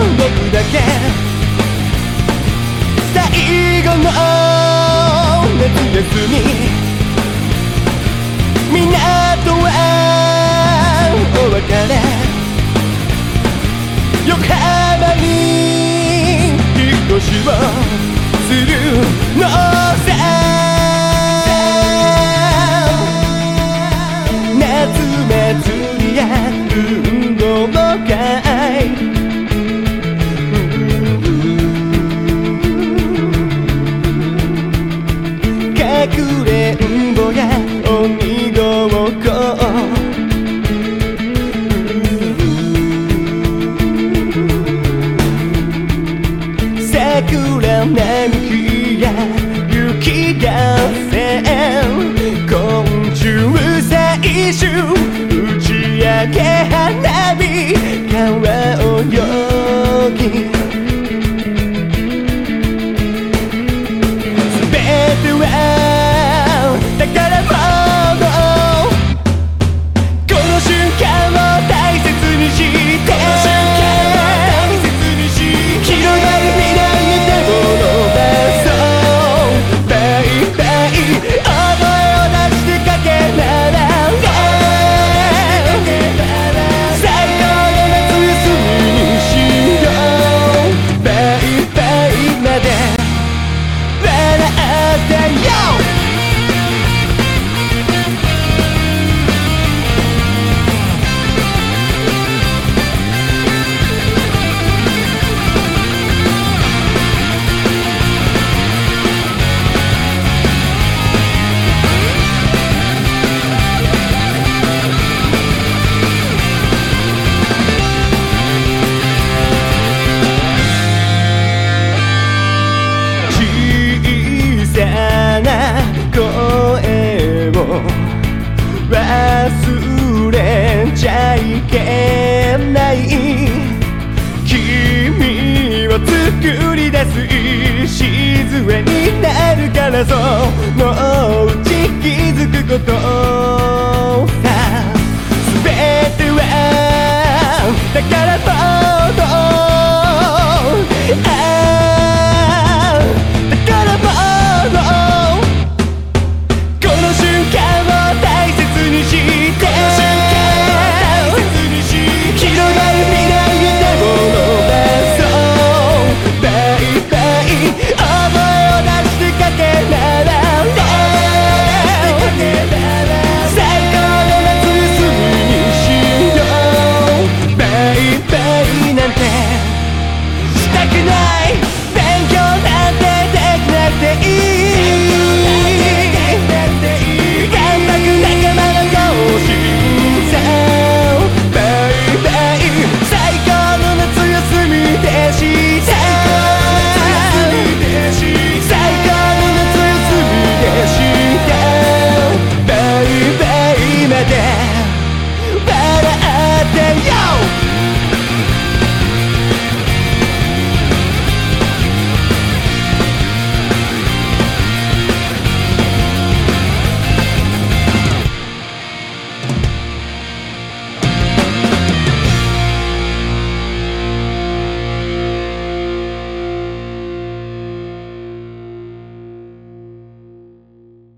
僕だけ最後の夏休み港はお別れ横浜に引っ越しをするのさ桜並木や雪合戦昆虫採集打ち上げ花火川っ忘れちゃいけない君を作り出す礎になるからそのうち気づくこと。